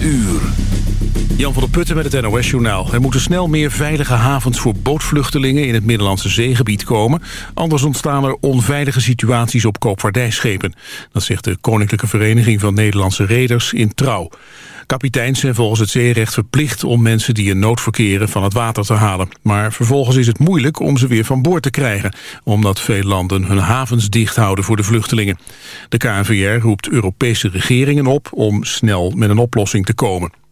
8 uur. Jan van der Putten met het NOS-journaal. Er moeten snel meer veilige havens voor bootvluchtelingen in het Middellandse zeegebied komen. Anders ontstaan er onveilige situaties op koopvaardijschepen. Dat zegt de Koninklijke Vereniging van Nederlandse Reders in Trouw. Kapiteins zijn volgens het zeerecht verplicht om mensen die in nood verkeren van het water te halen. Maar vervolgens is het moeilijk om ze weer van boord te krijgen, omdat veel landen hun havens dicht houden voor de vluchtelingen. De KNVR roept Europese regeringen op om snel met een oplossing te komen.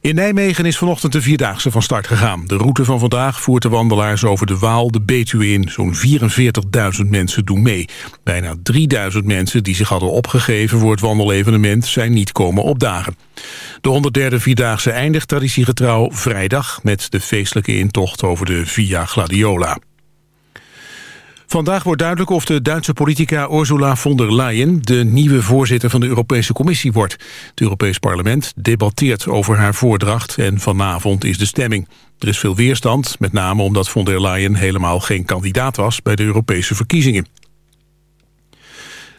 In Nijmegen is vanochtend de Vierdaagse van start gegaan. De route van vandaag voert de wandelaars over de Waal de Betuwe in. Zo'n 44.000 mensen doen mee. Bijna 3.000 mensen die zich hadden opgegeven voor het wandelevenement... zijn niet komen opdagen. De 103e Vierdaagse eindigt traditiegetrouw vrijdag... met de feestelijke intocht over de Via Gladiola. Vandaag wordt duidelijk of de Duitse politica Ursula von der Leyen... de nieuwe voorzitter van de Europese Commissie wordt. Het Europees Parlement debatteert over haar voordracht... en vanavond is de stemming. Er is veel weerstand, met name omdat von der Leyen helemaal geen kandidaat was... bij de Europese verkiezingen.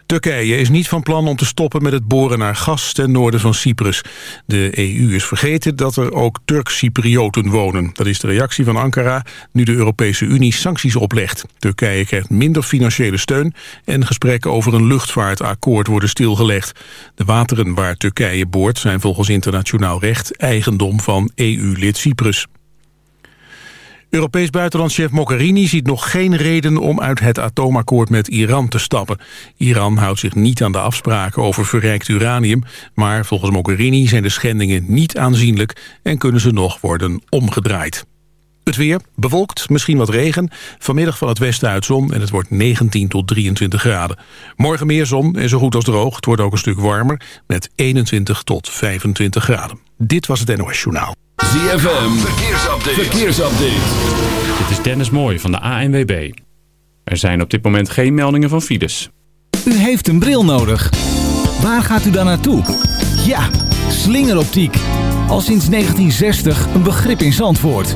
Turkije is niet van plan om te stoppen met het boren naar gas ten noorden van Cyprus. De EU is vergeten dat er ook Turk-Cyprioten wonen. Dat is de reactie van Ankara nu de Europese Unie sancties oplegt. Turkije krijgt minder financiële steun en gesprekken over een luchtvaartakkoord worden stilgelegd. De wateren waar Turkije boort zijn volgens internationaal recht eigendom van EU-lid Cyprus. Europees buitenlandschef Mogherini ziet nog geen reden om uit het atoomakkoord met Iran te stappen. Iran houdt zich niet aan de afspraken over verrijkt uranium, maar volgens Mogherini zijn de schendingen niet aanzienlijk en kunnen ze nog worden omgedraaid. Het weer, bewolkt, misschien wat regen. Vanmiddag van het westen uit zon en het wordt 19 tot 23 graden. Morgen meer zon en zo goed als droog. Het wordt ook een stuk warmer met 21 tot 25 graden. Dit was het NOS Journaal. ZFM, verkeersupdate. verkeersupdate. Dit is Dennis Mooij van de ANWB. Er zijn op dit moment geen meldingen van files. U heeft een bril nodig. Waar gaat u dan naartoe? Ja, slingeroptiek. Al sinds 1960 een begrip in Zandvoort.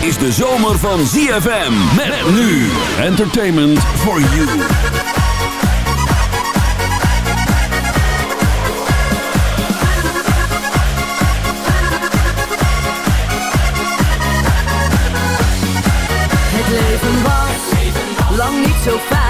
Is de zomer van ZFM. Met nu. Entertainment for you. Het leven was lang niet zo fijn.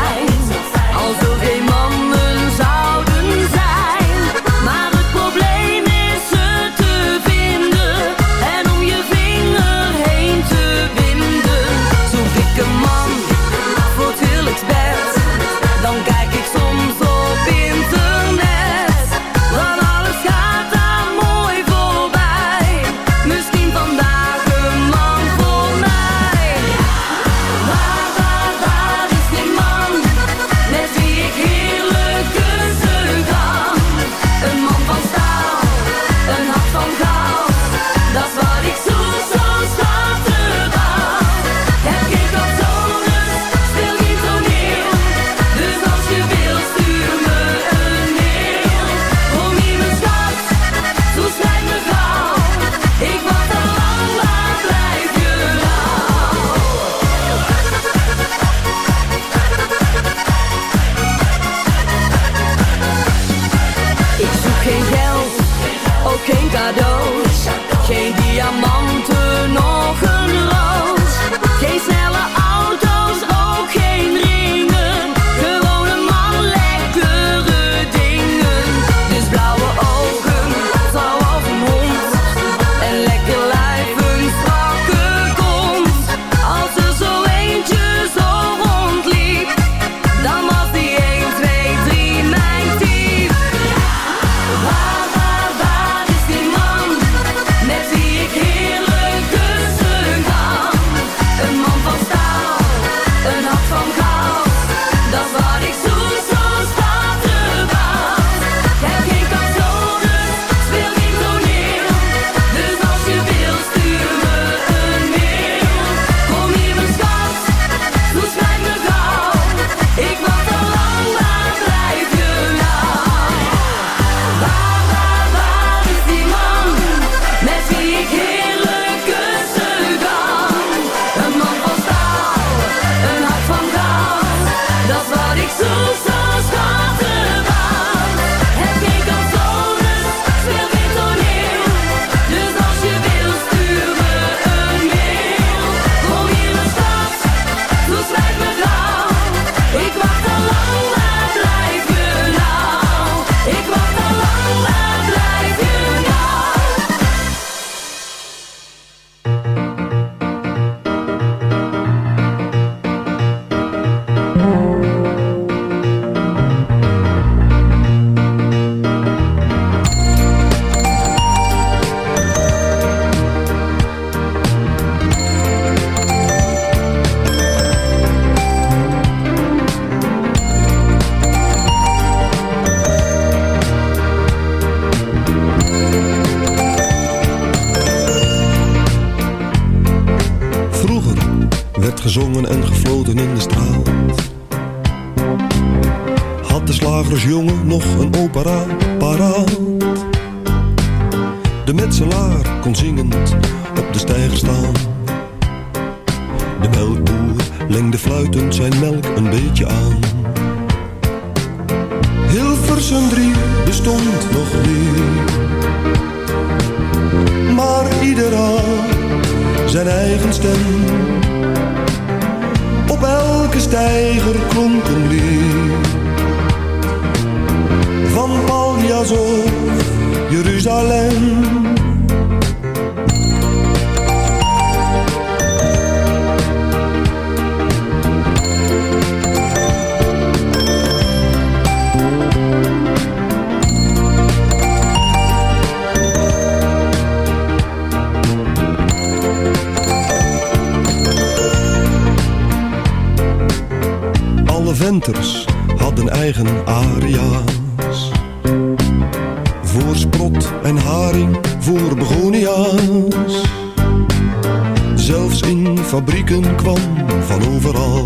In fabrieken kwam van overal.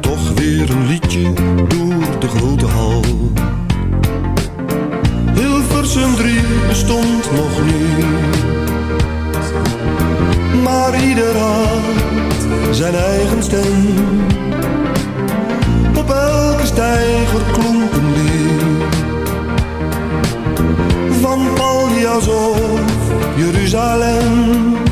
Toch weer een liedje door de grote hal. Hilversum 3 bestond nog niet. Maar ieder had zijn eigen stem. Op elke steiger klonk een lied. Van Paljas of Jeruzalem.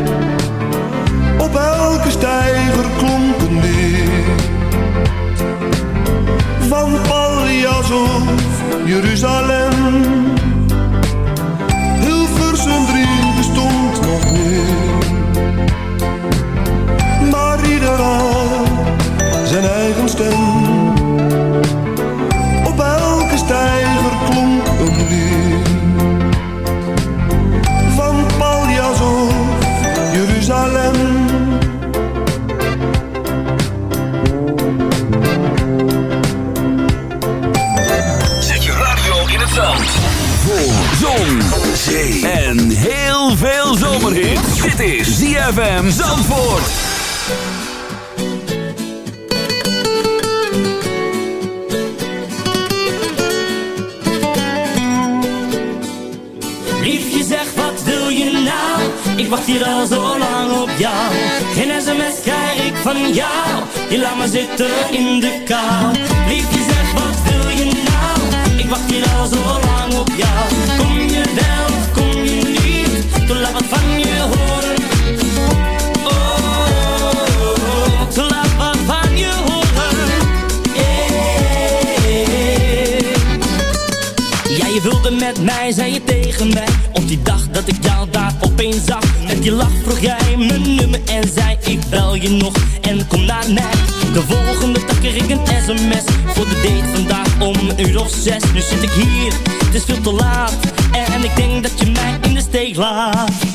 Op elke steiger klonk een lied Van Paljas of Jeruzalem. Hilversum 3 bestond nog niet Maar ieder zijn eigen stem. Op elke steiger jou. Je laat me zitten in de kou. Liefje zeg wat wil je nou? Ik wacht hier al zo lang op jou. Kom je wel kom je niet? Toen laat wat van je horen. Je. Ja, je wilde met mij, zei je tegen mij. Op die dag dat ik jou daar opeens zag. Met die lach vroeg jij mijn nummer en zei bel je nog en kom naar mij. De volgende dag kreeg ik een sms Voor de date vandaag om een uur of zes. Nu zit ik hier, het is veel te laat. En ik denk dat je mij in de steek laat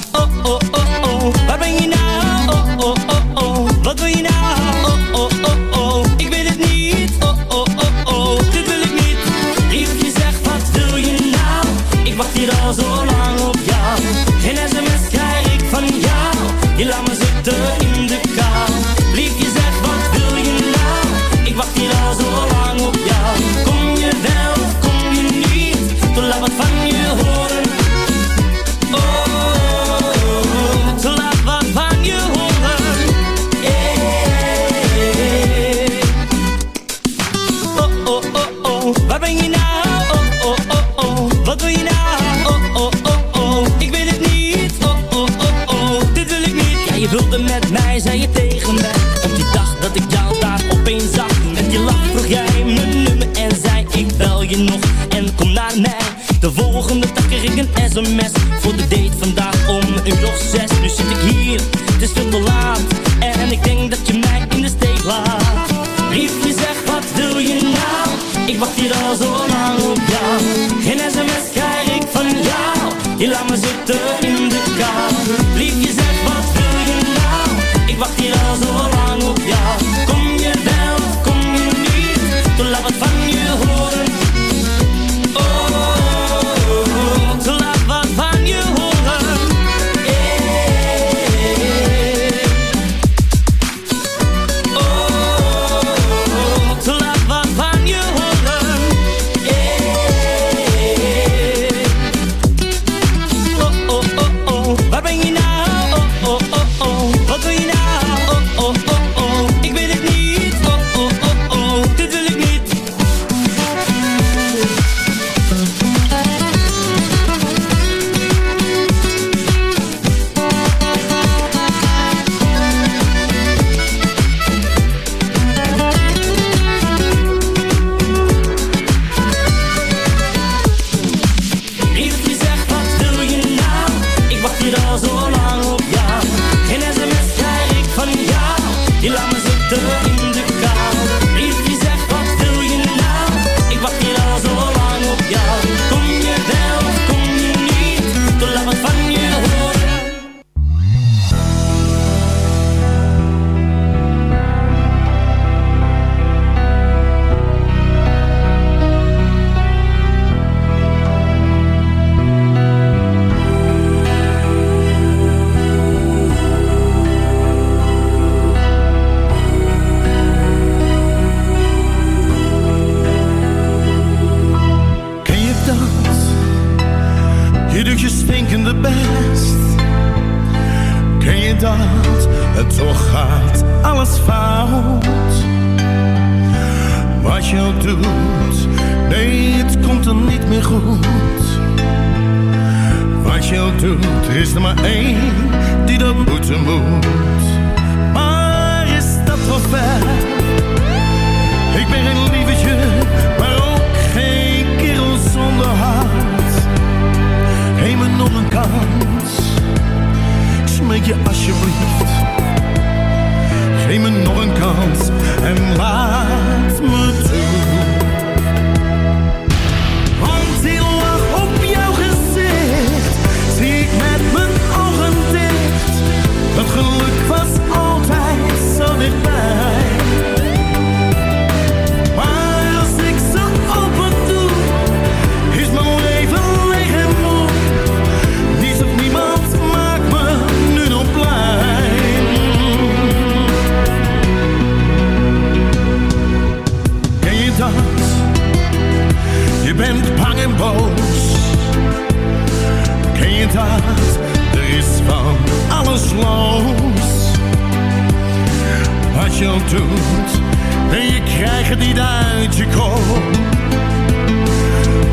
een mes voor de date vandaag om een uur of zes. Nu zit ik hier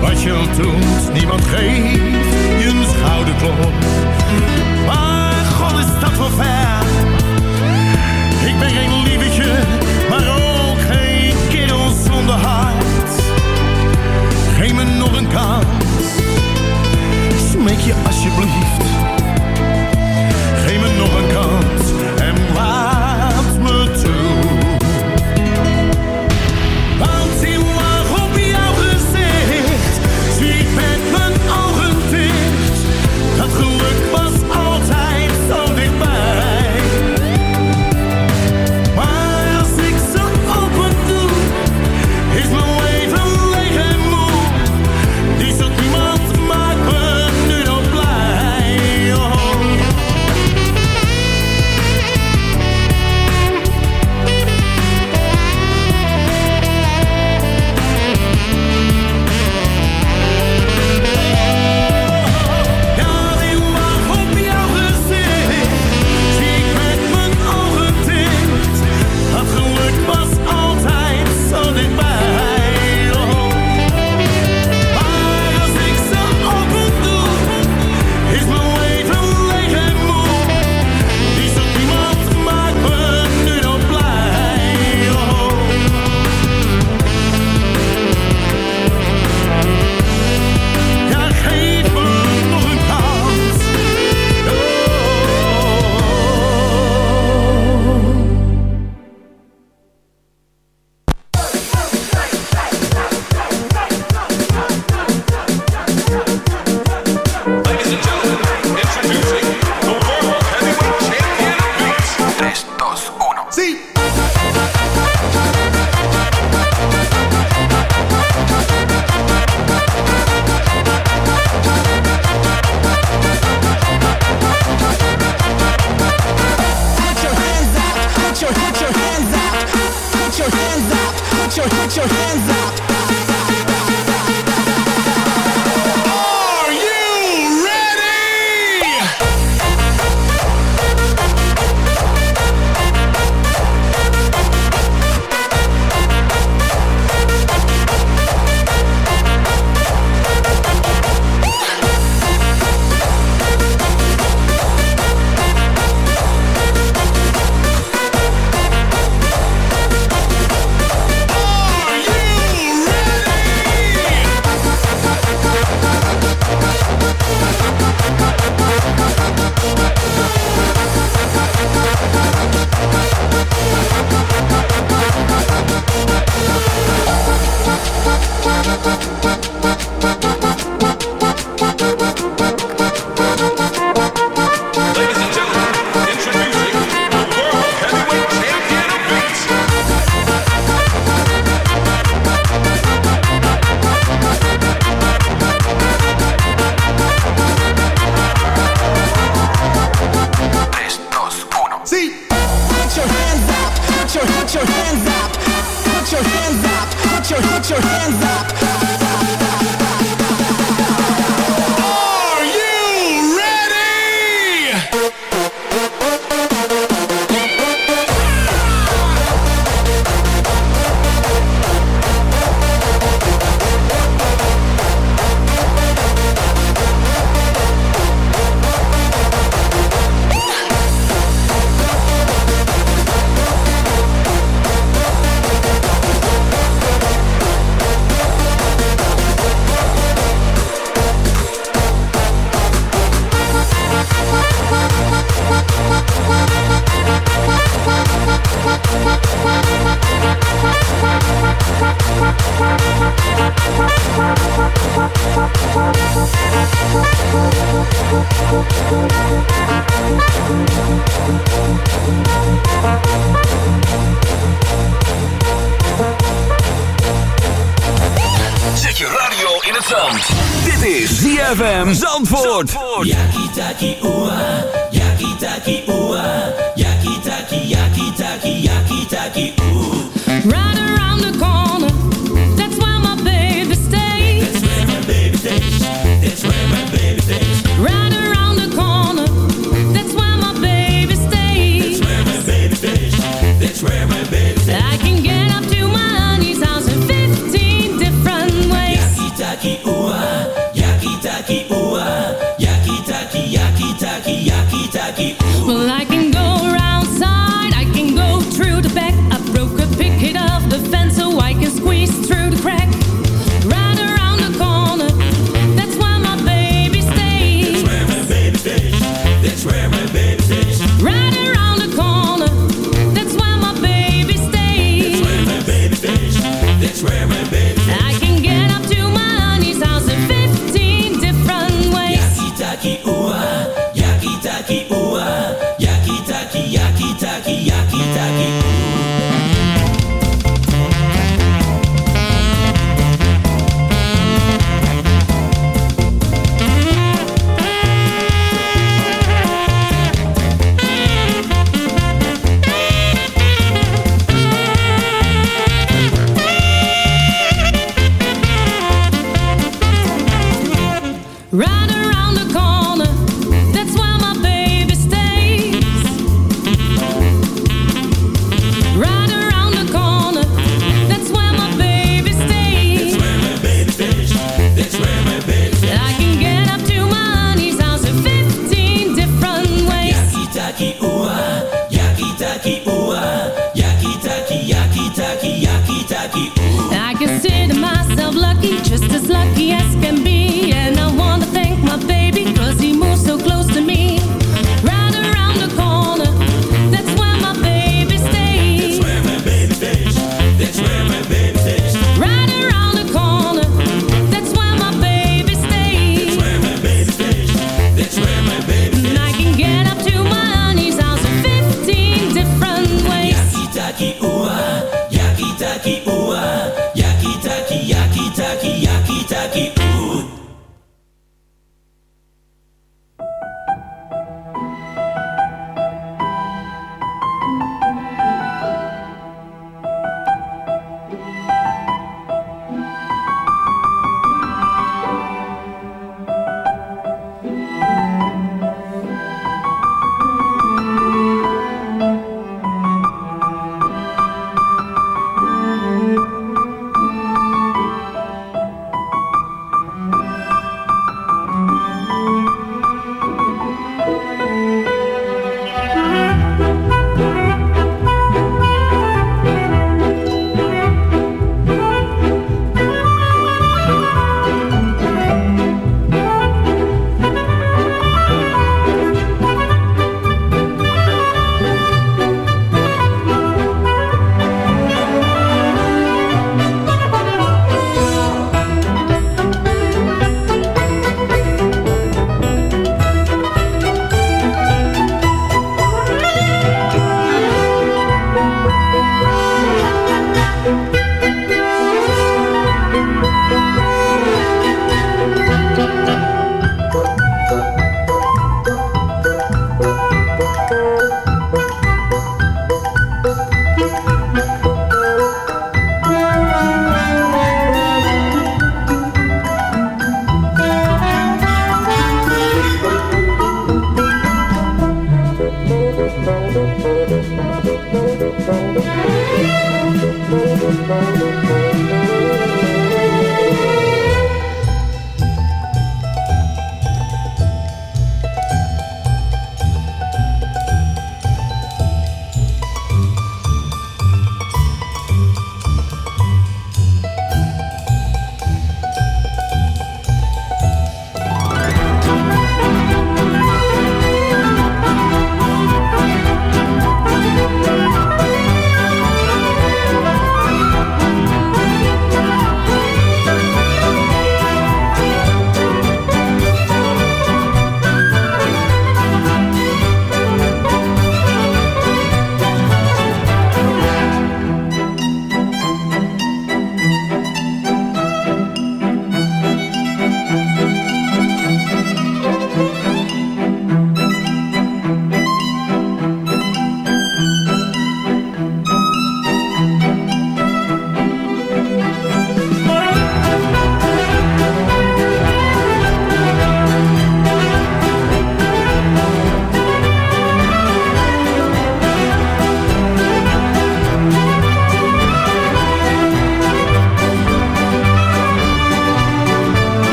Wat je doet, niemand geeft je een schouderklop. Maar god is dat wel ver. Ik ben geen lievetje, maar ook geen kerel zonder hart. Geef me nog een kans. Smeek je alsjeblieft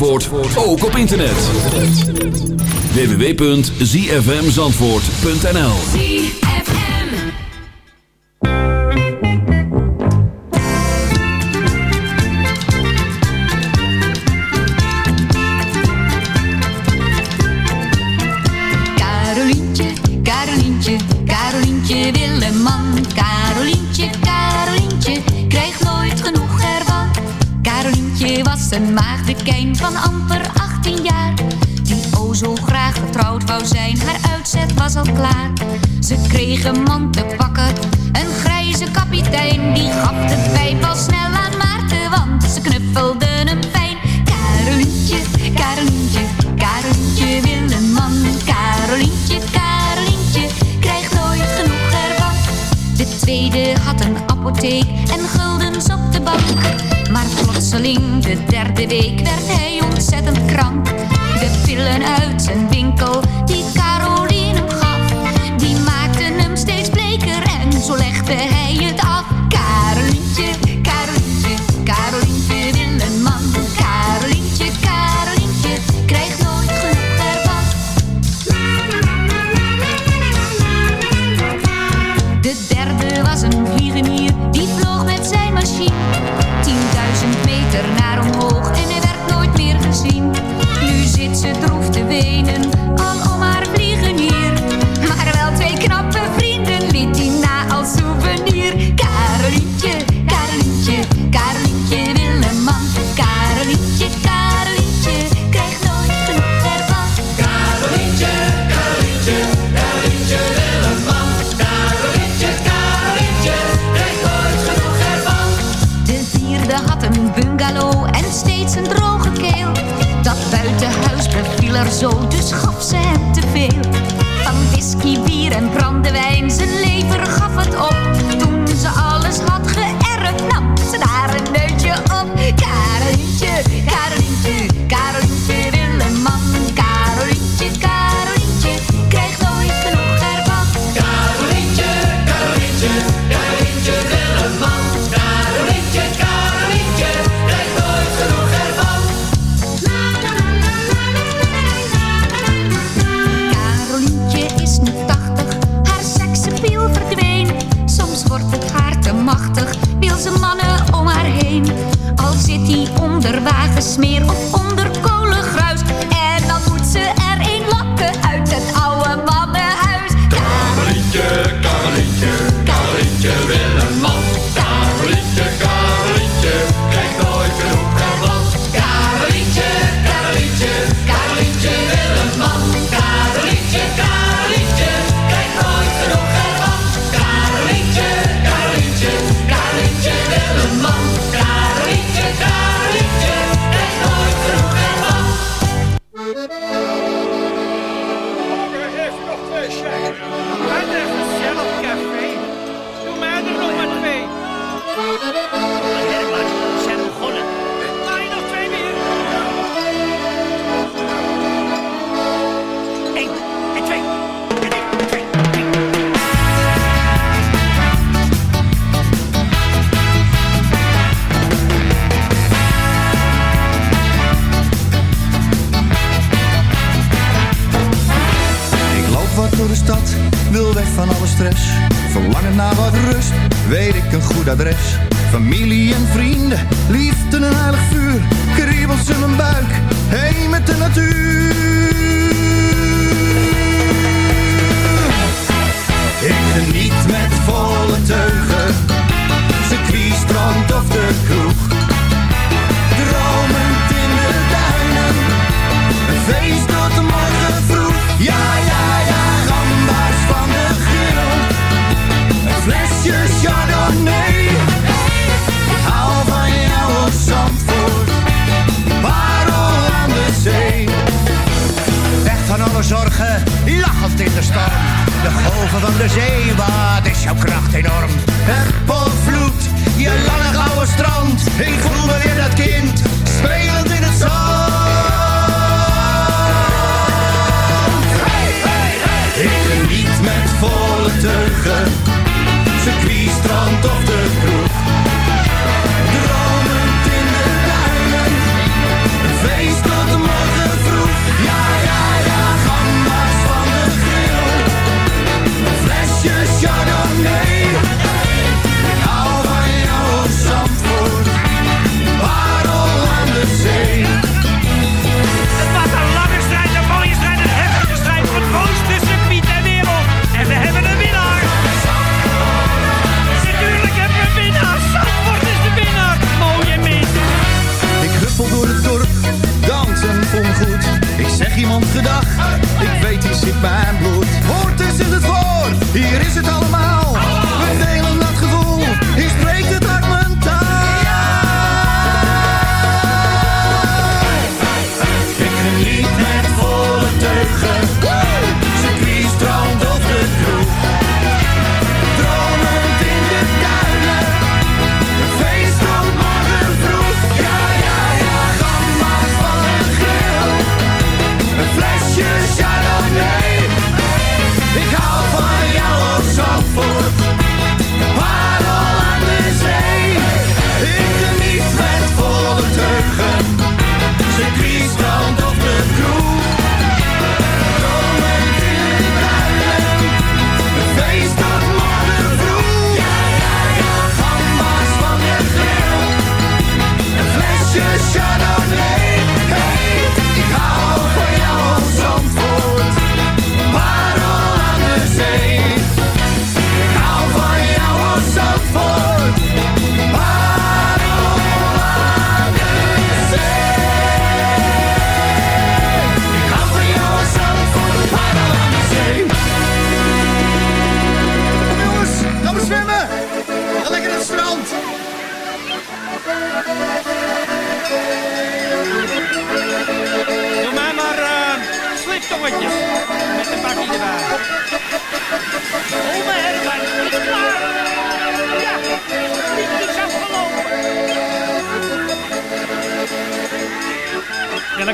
Ook op internet. www.zfmzandvoort.nl Carolientje, Carolientje, Carolientje wil een man. Carolientje, Carolientje, krijgt nooit genoeg ervan. Carolientje was een maag zijn. Haar uitzet was al klaar.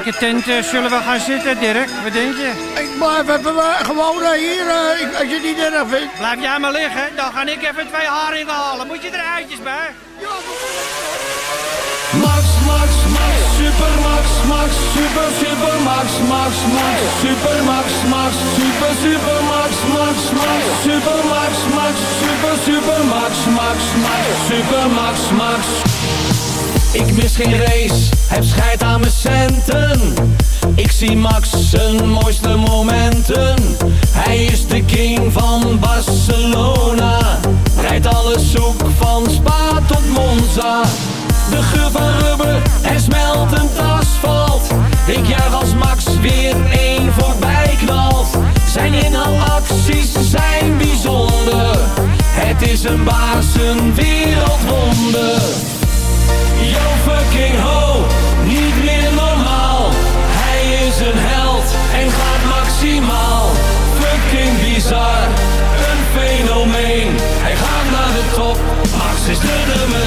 welke tent zullen we gaan zitten, Dirk? Wat denk je? Ik blijf even gewoon hier, als je het niet erg vindt. Blijf jij maar liggen, dan ga ik even twee haringen halen. Moet je er eitjes bij? Ja, Max, Max, Max, Super Max, Max, Super, Super Max, Max, Max, Super Max, Max, Super, Super Max, Max, Max, Super Max, Max, Super, Super Max, Max, Max, Super Max, Max. Ik mis geen race, heb scheid aan mijn centen. Ik zie Max zijn mooiste momenten. Hij is de king van Barcelona. Rijdt alles zoek van Spa tot Monza. De geur van en smeltend asfalt. Ik juich als Max weer één voorbij knalt. Zijn inhaalacties zijn bijzonder. Het is een baas, een wereldwonder. Yo fucking ho, niet meer normaal. Hij is een held en gaat maximaal. Fucking bizar, een fenomeen. Hij gaat naar de top, Max is de nummer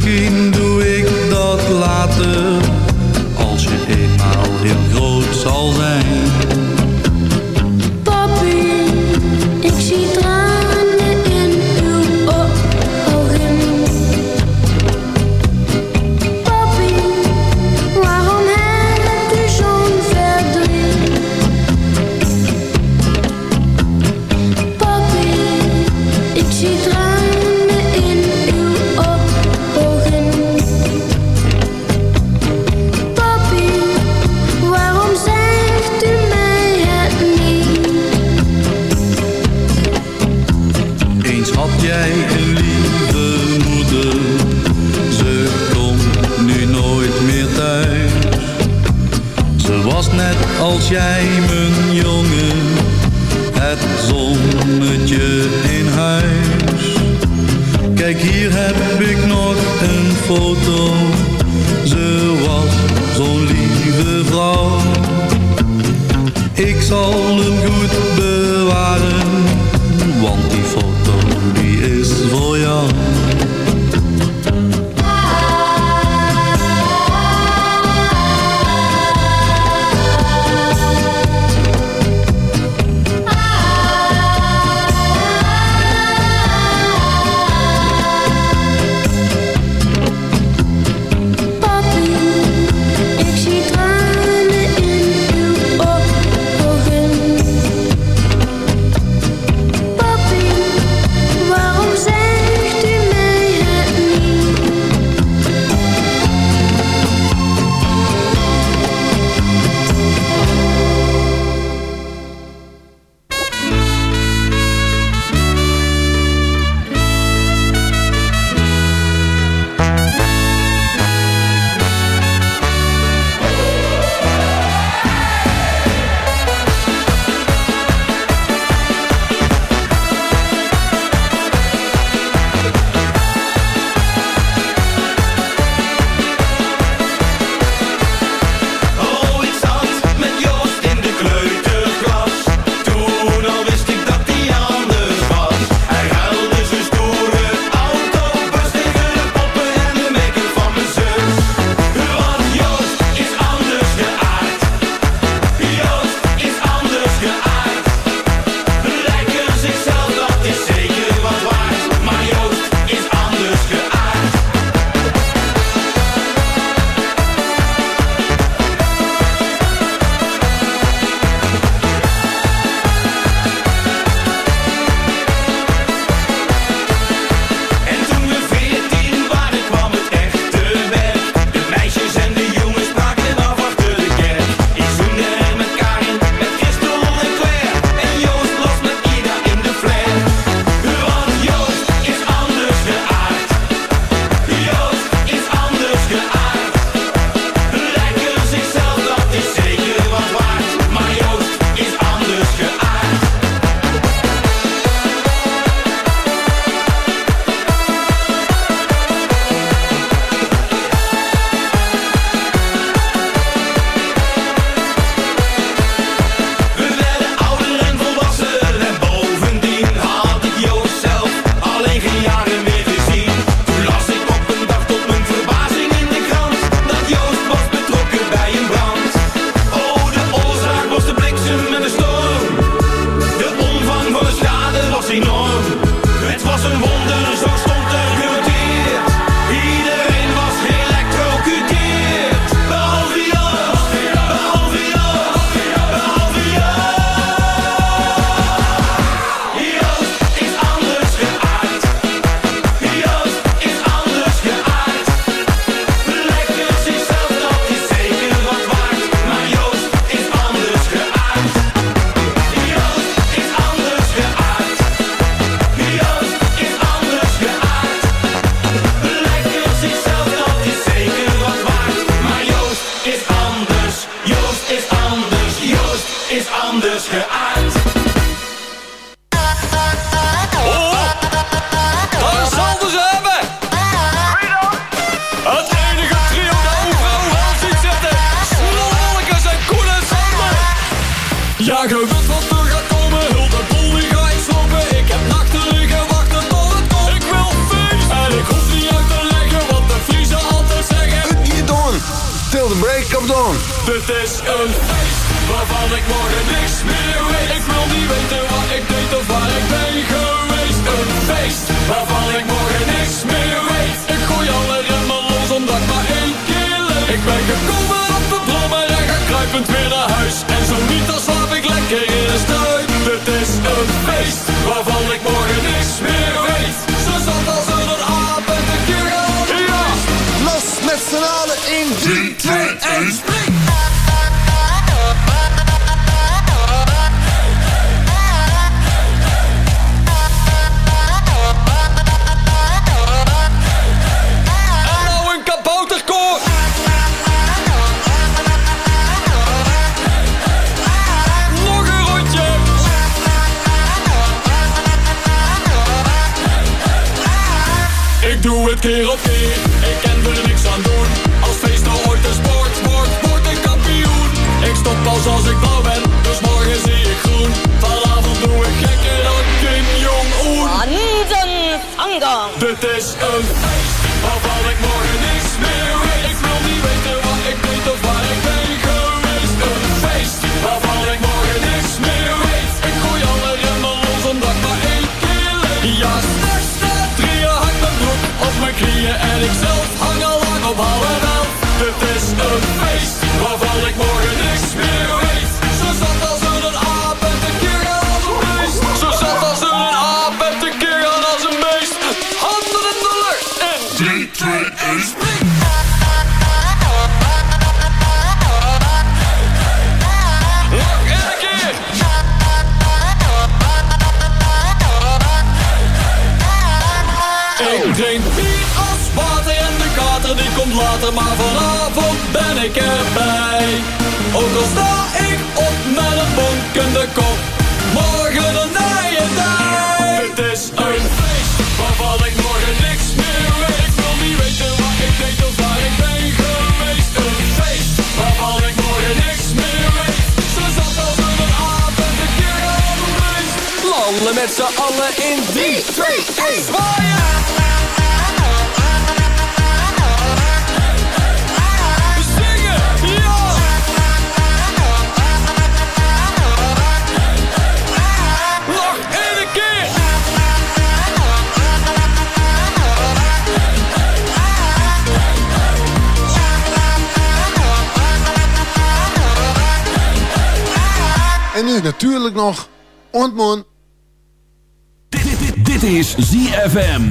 Misschien doe ik dat later nog ontmoet. Dit, dit, dit is ZFM.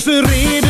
Onze ridders,